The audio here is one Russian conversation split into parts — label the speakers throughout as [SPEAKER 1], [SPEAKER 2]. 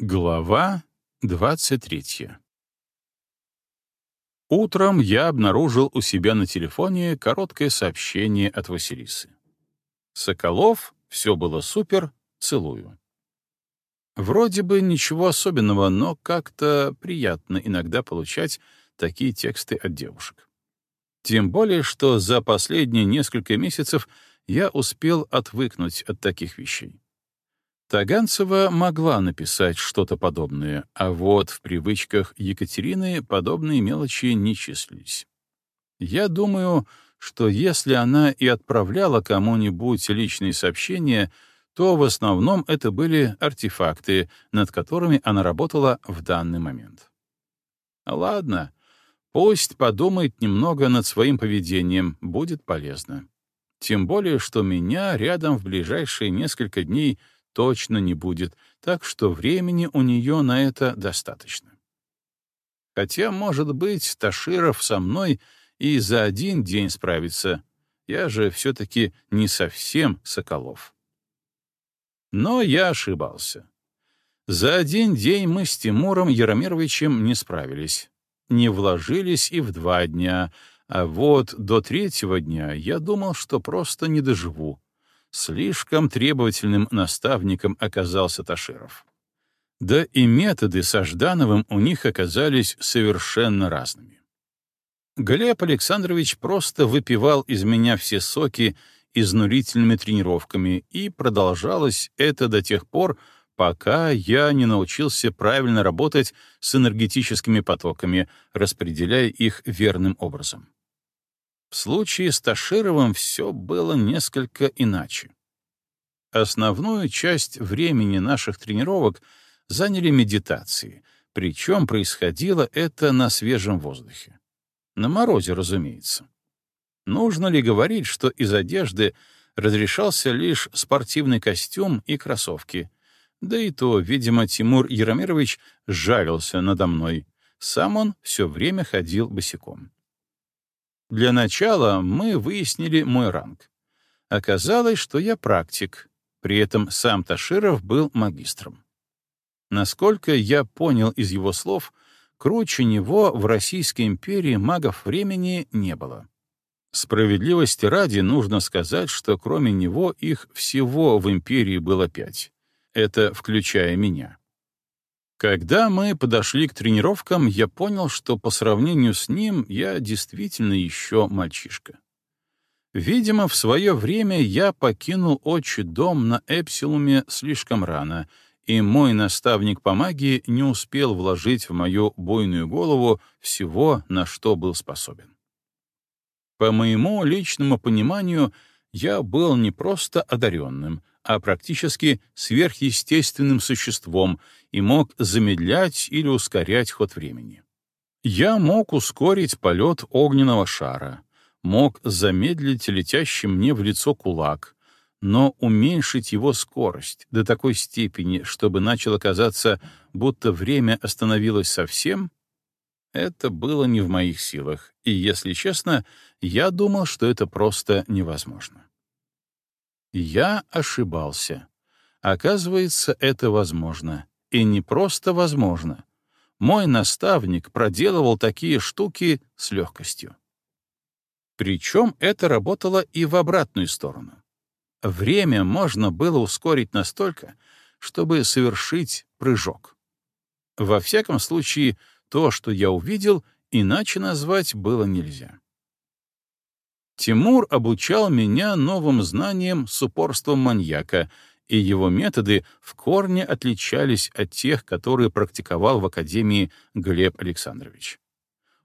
[SPEAKER 1] Глава 23 Утром я обнаружил у себя на телефоне короткое сообщение от Василисы. «Соколов, все было супер, целую». Вроде бы ничего особенного, но как-то приятно иногда получать такие тексты от девушек. Тем более, что за последние несколько месяцев я успел отвыкнуть от таких вещей. Таганцева могла написать что-то подобное, а вот в привычках Екатерины подобные мелочи не числились. Я думаю, что если она и отправляла кому-нибудь личные сообщения — то в основном это были артефакты, над которыми она работала в данный момент. Ладно, пусть подумает немного над своим поведением, будет полезно. Тем более, что меня рядом в ближайшие несколько дней точно не будет, так что времени у нее на это достаточно. Хотя, может быть, Таширов со мной и за один день справится. Я же все-таки не совсем Соколов. Но я ошибался. За один день мы с Тимуром Яромировичем не справились. Не вложились и в два дня, а вот до третьего дня я думал, что просто не доживу. Слишком требовательным наставником оказался Таширов. Да и методы со Ждановым у них оказались совершенно разными. Глеб Александрович просто выпивал из меня все соки изнурительными тренировками, и продолжалось это до тех пор, пока я не научился правильно работать с энергетическими потоками, распределяя их верным образом. В случае с Ташировым все было несколько иначе. Основную часть времени наших тренировок заняли медитации, причем происходило это на свежем воздухе. На морозе, разумеется. Нужно ли говорить, что из одежды разрешался лишь спортивный костюм и кроссовки? Да и то, видимо, Тимур Яромирович жалился надо мной. Сам он все время ходил босиком. Для начала мы выяснили мой ранг. Оказалось, что я практик, при этом сам Таширов был магистром. Насколько я понял из его слов, круче него в Российской империи магов времени не было. Справедливости ради нужно сказать, что кроме него их всего в империи было пять. Это включая меня. Когда мы подошли к тренировкам, я понял, что по сравнению с ним я действительно еще мальчишка. Видимо, в свое время я покинул отчий дом на Эпсилуме слишком рано, и мой наставник по магии не успел вложить в мою буйную голову всего, на что был способен. По моему личному пониманию, я был не просто одаренным, а практически сверхъестественным существом и мог замедлять или ускорять ход времени. Я мог ускорить полет огненного шара, мог замедлить летящий мне в лицо кулак, но уменьшить его скорость до такой степени, чтобы начало казаться, будто время остановилось совсем, это было не в моих силах, и, если честно, я думал, что это просто невозможно. Я ошибался. Оказывается, это возможно. И не просто возможно. Мой наставник проделывал такие штуки с легкостью. Причем это работало и в обратную сторону. Время можно было ускорить настолько, чтобы совершить прыжок. Во всяком случае, то, что я увидел, иначе назвать было нельзя. Тимур обучал меня новым знаниям с упорством маньяка, и его методы в корне отличались от тех, которые практиковал в Академии Глеб Александрович.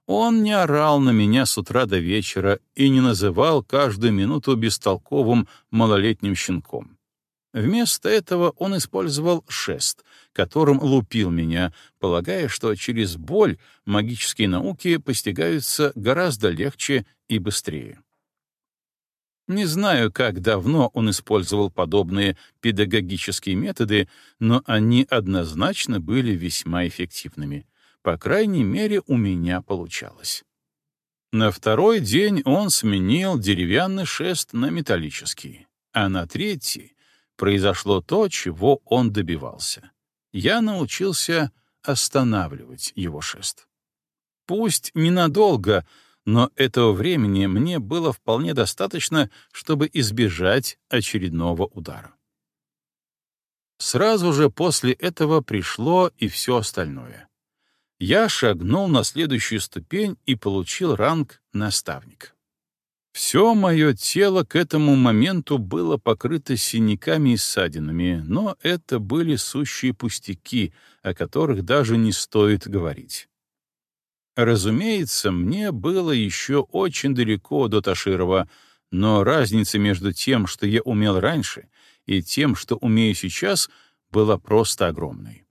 [SPEAKER 1] Он не орал на меня с утра до вечера и не называл каждую минуту бестолковым малолетним щенком. Вместо этого он использовал шест, которым лупил меня, полагая, что через боль магические науки постигаются гораздо легче и быстрее. Не знаю, как давно он использовал подобные педагогические методы, но они однозначно были весьма эффективными. По крайней мере, у меня получалось. На второй день он сменил деревянный шест на металлический, а на третий произошло то, чего он добивался. я научился останавливать его шест. Пусть ненадолго, но этого времени мне было вполне достаточно, чтобы избежать очередного удара. Сразу же после этого пришло и все остальное. Я шагнул на следующую ступень и получил ранг наставник. Все мое тело к этому моменту было покрыто синяками и ссадинами, но это были сущие пустяки, о которых даже не стоит говорить. Разумеется, мне было еще очень далеко до Таширова, но разница между тем, что я умел раньше, и тем, что умею сейчас, была просто огромной.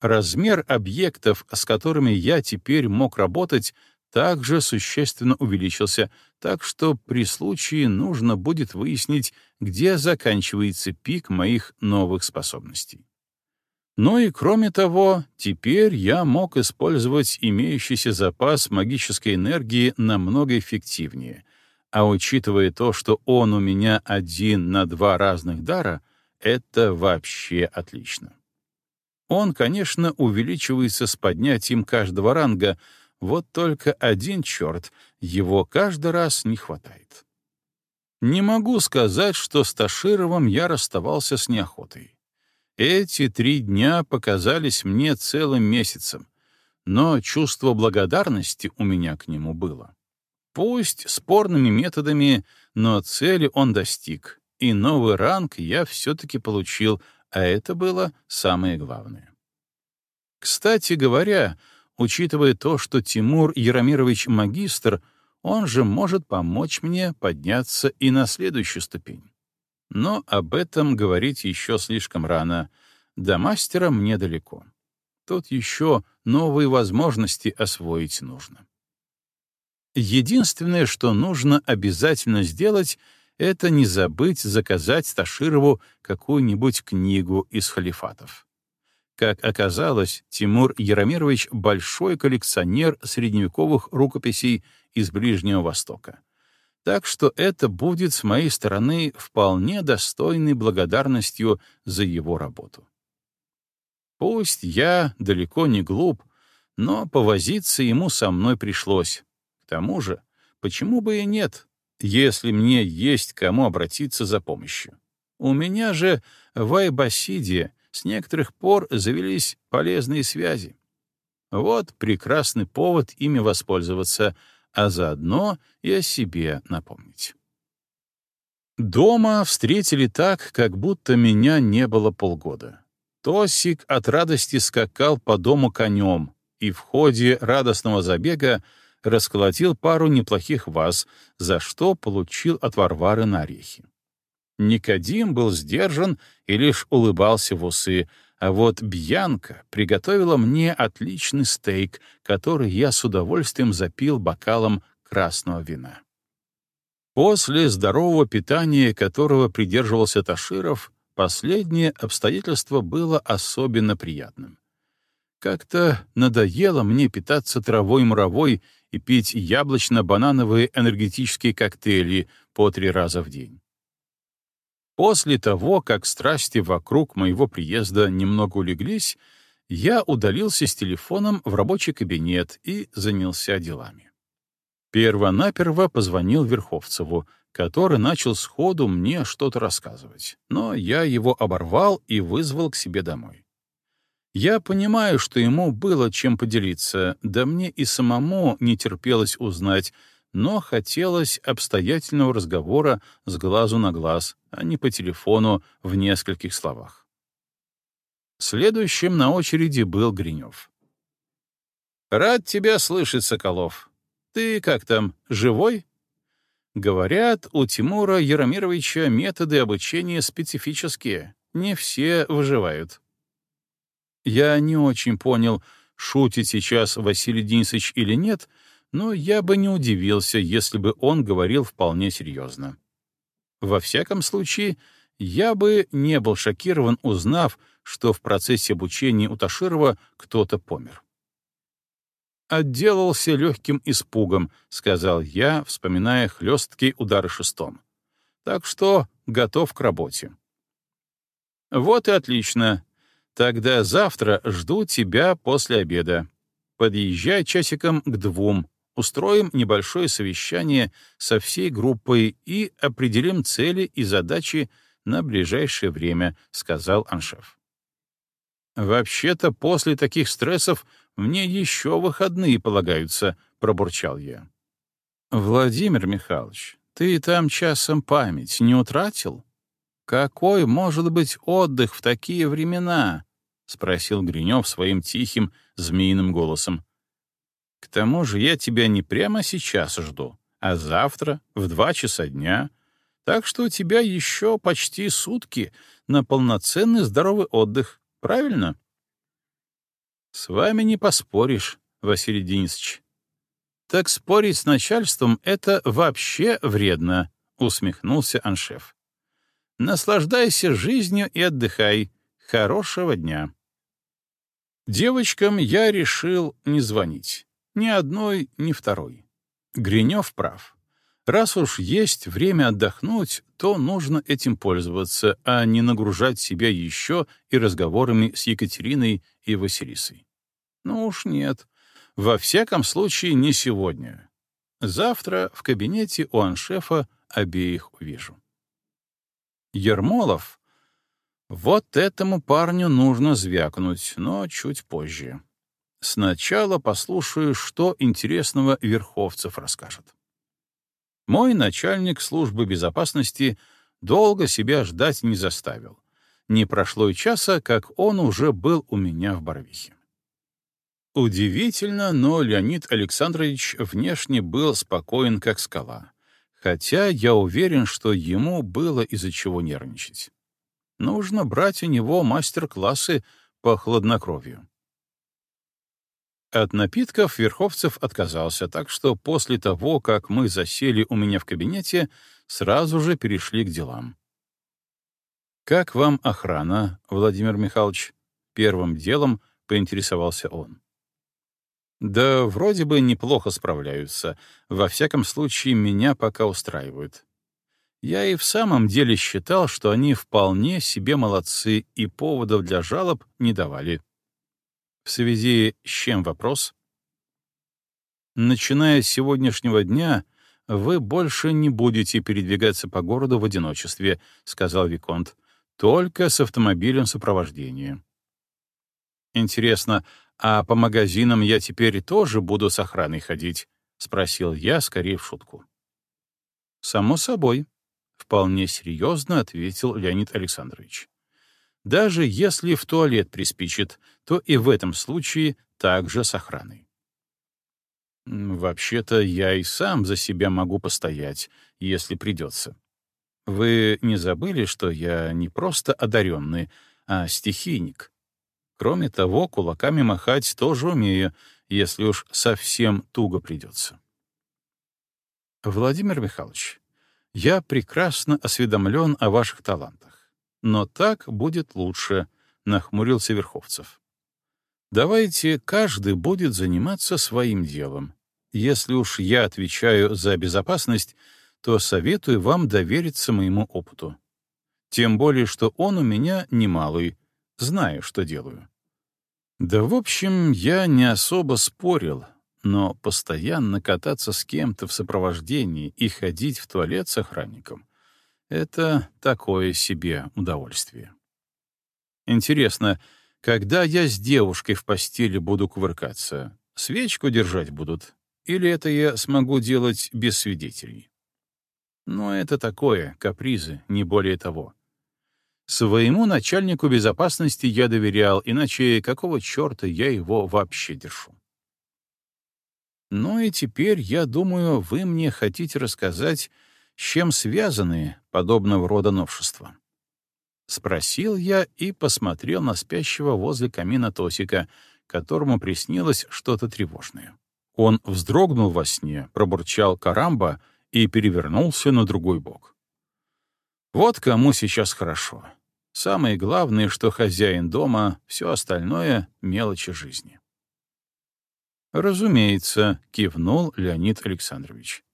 [SPEAKER 1] Размер объектов, с которыми я теперь мог работать, также существенно увеличился, так что при случае нужно будет выяснить, где заканчивается пик моих новых способностей. Ну и кроме того, теперь я мог использовать имеющийся запас магической энергии намного эффективнее, а учитывая то, что он у меня один на два разных дара, это вообще отлично. Он, конечно, увеличивается с поднятием каждого ранга, вот только один черт, его каждый раз не хватает. Не могу сказать, что с Ташировым я расставался с неохотой. Эти три дня показались мне целым месяцем, но чувство благодарности у меня к нему было. Пусть спорными методами, но цели он достиг, и новый ранг я все-таки получил, а это было самое главное. Кстати говоря, учитывая то, что Тимур Яромирович магистр, он же может помочь мне подняться и на следующую ступень. Но об этом говорить еще слишком рано. До мастера мне далеко. Тут еще новые возможности освоить нужно. Единственное, что нужно обязательно сделать, это не забыть заказать Таширову какую-нибудь книгу из халифатов. Как оказалось, Тимур Яромирович — большой коллекционер средневековых рукописей из Ближнего Востока. Так что это будет с моей стороны вполне достойной благодарностью за его работу. Пусть я далеко не глуп, но повозиться ему со мной пришлось. К тому же, почему бы и нет, если мне есть кому обратиться за помощью? У меня же в Айбасиде с некоторых пор завелись полезные связи. Вот прекрасный повод ими воспользоваться — а заодно и о себе напомнить. Дома встретили так, как будто меня не было полгода. Тосик от радости скакал по дому конем и в ходе радостного забега расколотил пару неплохих ваз, за что получил от Варвары на орехи. Никодим был сдержан и лишь улыбался в усы, а вот Бьянка приготовила мне отличный стейк, который я с удовольствием запил бокалом красного вина. После здорового питания, которого придерживался Таширов, последнее обстоятельство было особенно приятным. Как-то надоело мне питаться травой муровой и пить яблочно-банановые энергетические коктейли по три раза в день. После того, как страсти вокруг моего приезда немного улеглись, я удалился с телефоном в рабочий кабинет и занялся делами. Первонаперво позвонил Верховцеву, который начал сходу мне что-то рассказывать, но я его оборвал и вызвал к себе домой. Я понимаю, что ему было чем поделиться, да мне и самому не терпелось узнать, но хотелось обстоятельного разговора с глазу на глаз, а не по телефону в нескольких словах. Следующим на очереди был Гринев. «Рад тебя слышать, Соколов. Ты как там, живой?» Говорят, у Тимура Яромировича методы обучения специфические, не все выживают. Я не очень понял, шутит сейчас Василий Денисович или нет, но я бы не удивился, если бы он говорил вполне серьезно. Во всяком случае, я бы не был шокирован, узнав, что в процессе обучения у Таширова кто-то помер. «Отделался легким испугом», — сказал я, вспоминая хлесткие удары шестом. «Так что готов к работе». «Вот и отлично. Тогда завтра жду тебя после обеда. Подъезжай часиком к двум, устроим небольшое совещание со всей группой и определим цели и задачи на ближайшее время», — сказал Аншеф. «Вообще-то после таких стрессов мне еще выходные полагаются», — пробурчал я. «Владимир Михайлович, ты там часом память не утратил? Какой может быть отдых в такие времена?» — спросил Гринев своим тихим, змеиным голосом. К тому же я тебя не прямо сейчас жду, а завтра в два часа дня, так что у тебя еще почти сутки на полноценный здоровый отдых, правильно? С вами не поспоришь, Василий Денисович. Так спорить с начальством — это вообще вредно, — усмехнулся Аншеф. Наслаждайся жизнью и отдыхай. Хорошего дня. Девочкам я решил не звонить. Ни одной, ни второй. Гринев прав. Раз уж есть время отдохнуть, то нужно этим пользоваться, а не нагружать себя еще и разговорами с Екатериной и Василисой. Ну уж нет. Во всяком случае, не сегодня. Завтра в кабинете у аншефа обеих увижу. Ермолов. Вот этому парню нужно звякнуть, но чуть позже. Сначала послушаю, что интересного Верховцев расскажет. Мой начальник службы безопасности долго себя ждать не заставил. Не прошло и часа, как он уже был у меня в Барвихе. Удивительно, но Леонид Александрович внешне был спокоен, как скала. Хотя я уверен, что ему было из-за чего нервничать. Нужно брать у него мастер-классы по хладнокровию. От напитков Верховцев отказался, так что после того, как мы засели у меня в кабинете, сразу же перешли к делам. «Как вам охрана, Владимир Михайлович?» Первым делом поинтересовался он. «Да вроде бы неплохо справляются. Во всяком случае, меня пока устраивают. Я и в самом деле считал, что они вполне себе молодцы и поводов для жалоб не давали. В связи с чем вопрос? Начиная с сегодняшнего дня, вы больше не будете передвигаться по городу в одиночестве, сказал Виконт, только с автомобилем сопровождения. Интересно, а по магазинам я теперь тоже буду с охраной ходить? спросил я, скорее в шутку. Само собой, вполне серьезно ответил Леонид Александрович. Даже если в туалет приспичит, то и в этом случае также с охраной. Вообще-то я и сам за себя могу постоять, если придется. Вы не забыли, что я не просто одаренный, а стихийник? Кроме того, кулаками махать тоже умею, если уж совсем туго придется. Владимир Михайлович, я прекрасно осведомлен о ваших талантах. Но так будет лучше, — нахмурился Верховцев. Давайте каждый будет заниматься своим делом. Если уж я отвечаю за безопасность, то советую вам довериться моему опыту. Тем более, что он у меня немалый, знаю, что делаю. Да, в общем, я не особо спорил, но постоянно кататься с кем-то в сопровождении и ходить в туалет с охранником это такое себе удовольствие. Интересно, когда я с девушкой в постели буду кувыркаться, свечку держать будут? Или это я смогу делать без свидетелей? Но это такое, капризы, не более того. Своему начальнику безопасности я доверял, иначе какого черта я его вообще держу? Ну и теперь, я думаю, вы мне хотите рассказать, с чем связаны подобного рода новшества? Спросил я и посмотрел на спящего возле камина Тосика, которому приснилось что-то тревожное. Он вздрогнул во сне, пробурчал «карамба» и перевернулся на другой бок. Вот кому сейчас хорошо. Самое главное, что хозяин дома, все остальное — мелочи жизни. «Разумеется», — кивнул Леонид Александрович.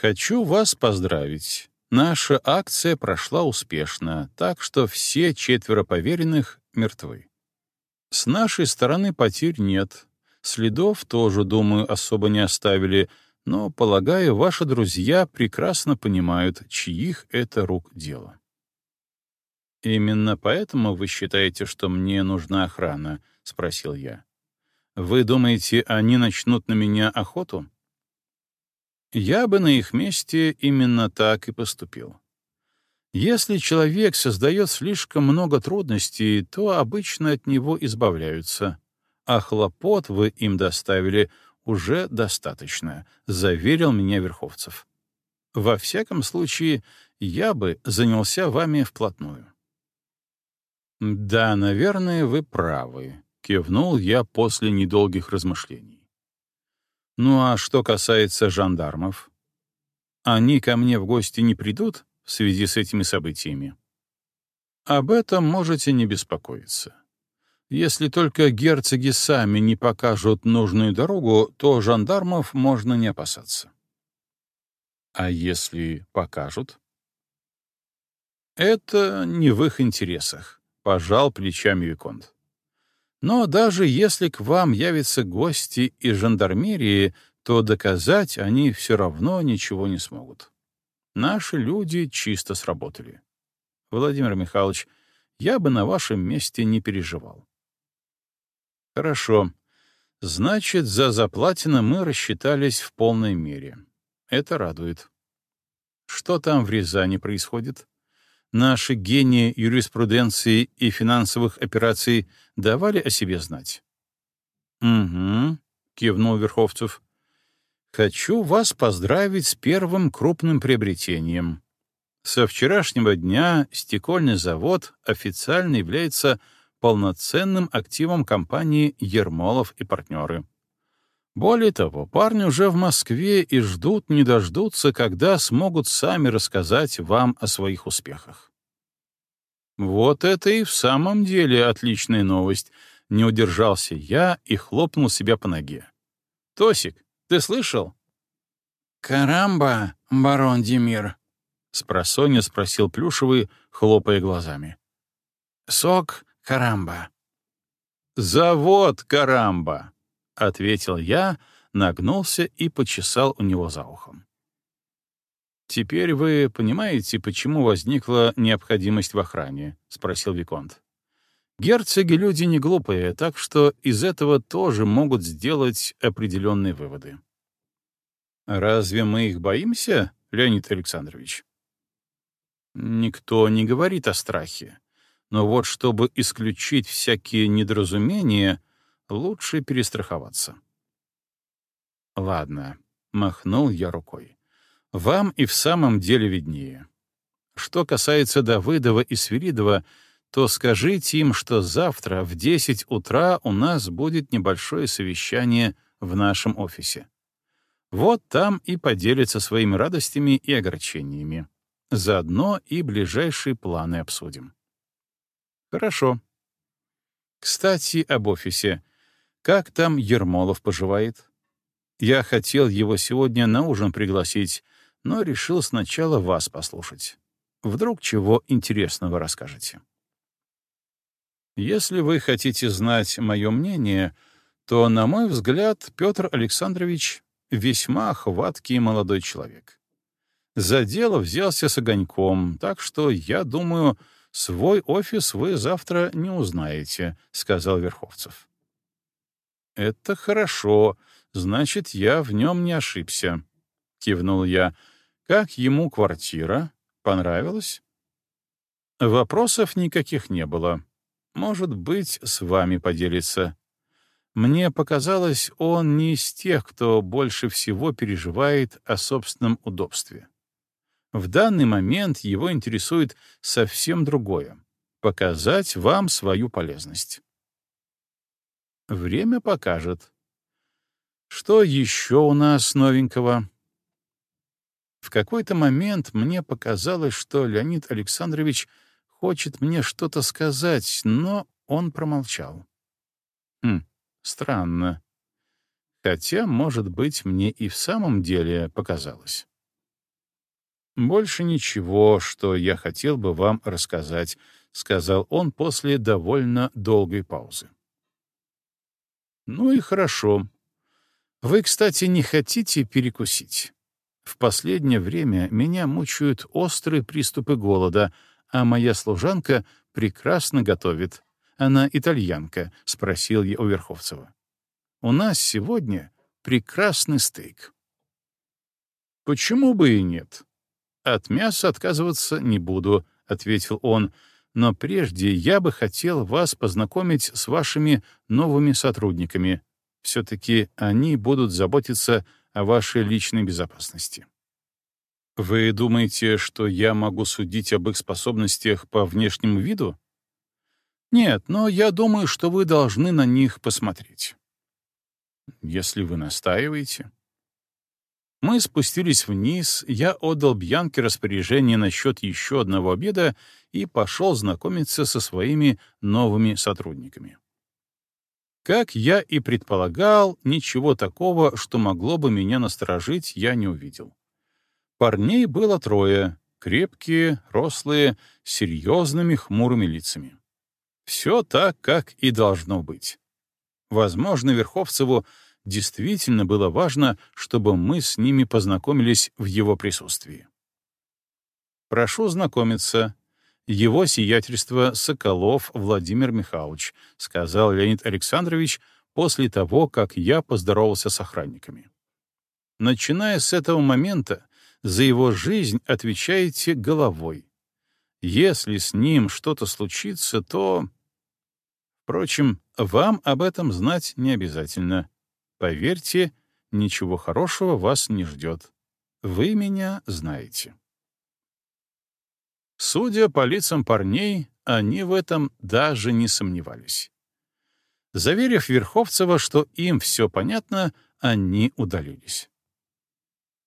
[SPEAKER 1] Хочу вас поздравить. Наша акция прошла успешно, так что все четверо поверенных мертвы. С нашей стороны потерь нет. Следов тоже, думаю, особо не оставили, но, полагаю, ваши друзья прекрасно понимают, чьих это рук дело. «Именно поэтому вы считаете, что мне нужна охрана?» — спросил я. «Вы думаете, они начнут на меня охоту?» Я бы на их месте именно так и поступил. Если человек создает слишком много трудностей, то обычно от него избавляются, а хлопот вы им доставили уже достаточно, заверил меня Верховцев. Во всяком случае, я бы занялся вами вплотную. Да, наверное, вы правы, кивнул я после недолгих размышлений. Ну а что касается жандармов? Они ко мне в гости не придут? в связи с этими событиями. Об этом можете не беспокоиться. Если только герцоги сами не покажут нужную дорогу, то жандармов можно не опасаться. А если покажут? Это не в их интересах, — пожал плечами Виконт. Но даже если к вам явятся гости из жандармерии, то доказать они все равно ничего не смогут. Наши люди чисто сработали. Владимир Михайлович, я бы на вашем месте не переживал. Хорошо. Значит, за заплатено мы рассчитались в полной мере. Это радует. Что там в Рязани происходит? Наши гении юриспруденции и финансовых операций давали о себе знать. «Угу», — кивнул Верховцев. Хочу вас поздравить с первым крупным приобретением. Со вчерашнего дня стекольный завод официально является полноценным активом компании «Ермолов и партнеры». Более того, парни уже в Москве и ждут не дождутся, когда смогут сами рассказать вам о своих успехах. Вот это и в самом деле отличная новость. Не удержался я и хлопнул себя по ноге. Тосик, ты слышал?»
[SPEAKER 2] «Карамба, барон Демир», — спросонья спросил Плюшевый, хлопая глазами. «Сок Карамба».
[SPEAKER 1] «Завод Карамба», — ответил я, нагнулся и почесал у него за ухом. «Теперь вы понимаете, почему возникла необходимость в охране?» — спросил Виконт. Герцоги — люди не глупые, так что из этого тоже могут сделать определенные выводы. Разве мы их боимся, Леонид Александрович? Никто не говорит о страхе. Но вот чтобы исключить всякие недоразумения, лучше перестраховаться. Ладно, махнул я рукой. Вам и в самом деле виднее. Что касается Давыдова и Свиридова, то скажите им, что завтра в 10 утра у нас будет небольшое совещание в нашем офисе. Вот там и поделятся своими радостями и огорчениями. Заодно и ближайшие планы обсудим. Хорошо. Кстати, об офисе. Как там Ермолов поживает? Я хотел его сегодня на ужин пригласить, но решил сначала вас послушать. Вдруг чего интересного расскажете. Если вы хотите знать мое мнение, то, на мой взгляд, Петр Александрович весьма хваткий молодой человек. За дело взялся с огоньком, так что, я думаю, свой офис вы завтра не узнаете, — сказал Верховцев. «Это хорошо, значит, я в нем не ошибся», — кивнул я. «Как ему квартира? Понравилось?» Вопросов никаких не было. Может быть, с вами поделится. Мне показалось, он не из тех, кто больше всего переживает о собственном удобстве. В данный момент его интересует совсем другое — показать вам свою полезность. Время покажет. Что еще у нас новенького? В какой-то момент мне показалось, что Леонид Александрович хочет мне что-то сказать, но он промолчал. Хм, Странно. Хотя, может быть, мне и в самом деле показалось. Больше ничего, что я хотел бы вам рассказать, — сказал он после довольно долгой паузы. «Ну и хорошо. Вы, кстати, не хотите перекусить? В последнее время меня мучают острые приступы голода, а моя служанка прекрасно готовит. Она итальянка», — спросил я у Верховцева. «У нас сегодня прекрасный стейк». «Почему бы и нет? От мяса отказываться не буду», — ответил он, — но прежде я бы хотел вас познакомить с вашими новыми сотрудниками. Все-таки они будут заботиться о вашей личной безопасности. Вы думаете, что я могу судить об их способностях по внешнему виду? Нет, но я думаю, что вы должны на них посмотреть. Если вы настаиваете. Мы спустились вниз, я отдал Бьянке распоряжение насчет еще одного обеда и пошел знакомиться со своими новыми сотрудниками. Как я и предполагал, ничего такого, что могло бы меня насторожить, я не увидел. Парней было трое, крепкие, рослые, с серьезными хмурыми лицами. Все так, как и должно быть. Возможно, Верховцеву действительно было важно, чтобы мы с ними познакомились в его присутствии. «Прошу знакомиться. Его сиятельство Соколов Владимир Михайлович», сказал Леонид Александрович после того, как я поздоровался с охранниками. Начиная с этого момента, за его жизнь отвечаете головой. Если с ним что-то случится, то... Впрочем, вам об этом знать не обязательно. Поверьте, ничего хорошего вас не ждет. Вы меня знаете. Судя по лицам парней, они в этом даже не сомневались. Заверив Верховцева, что им все понятно, они удалились.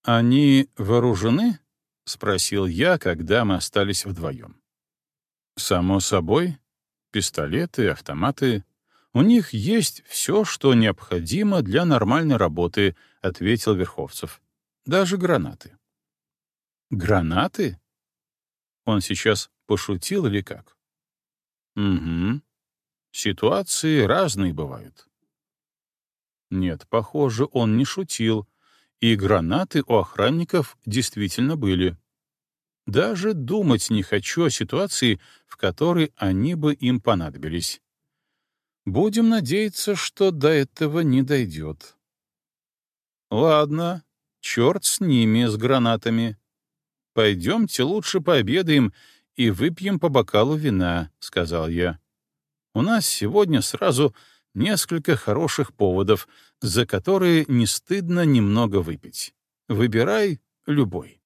[SPEAKER 1] «Они вооружены?» — спросил я, когда мы остались вдвоем. «Само собой. Пистолеты, автоматы. У них есть все, что необходимо для нормальной работы, ответил Верховцев. Даже гранаты. Гранаты? Он сейчас пошутил или как? Угу. Ситуации разные бывают. Нет, похоже, он не шутил, и гранаты у охранников действительно были. Даже думать не хочу о ситуации, в которой они бы им понадобились. Будем надеяться, что до этого не дойдет. Ладно, черт с ними, с гранатами. Пойдемте лучше пообедаем и выпьем по бокалу вина, — сказал я. У нас сегодня сразу несколько хороших поводов, за которые не стыдно немного выпить. Выбирай любой.